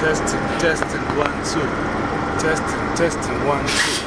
Testing, testing, one, two. Testing, testing, one, two.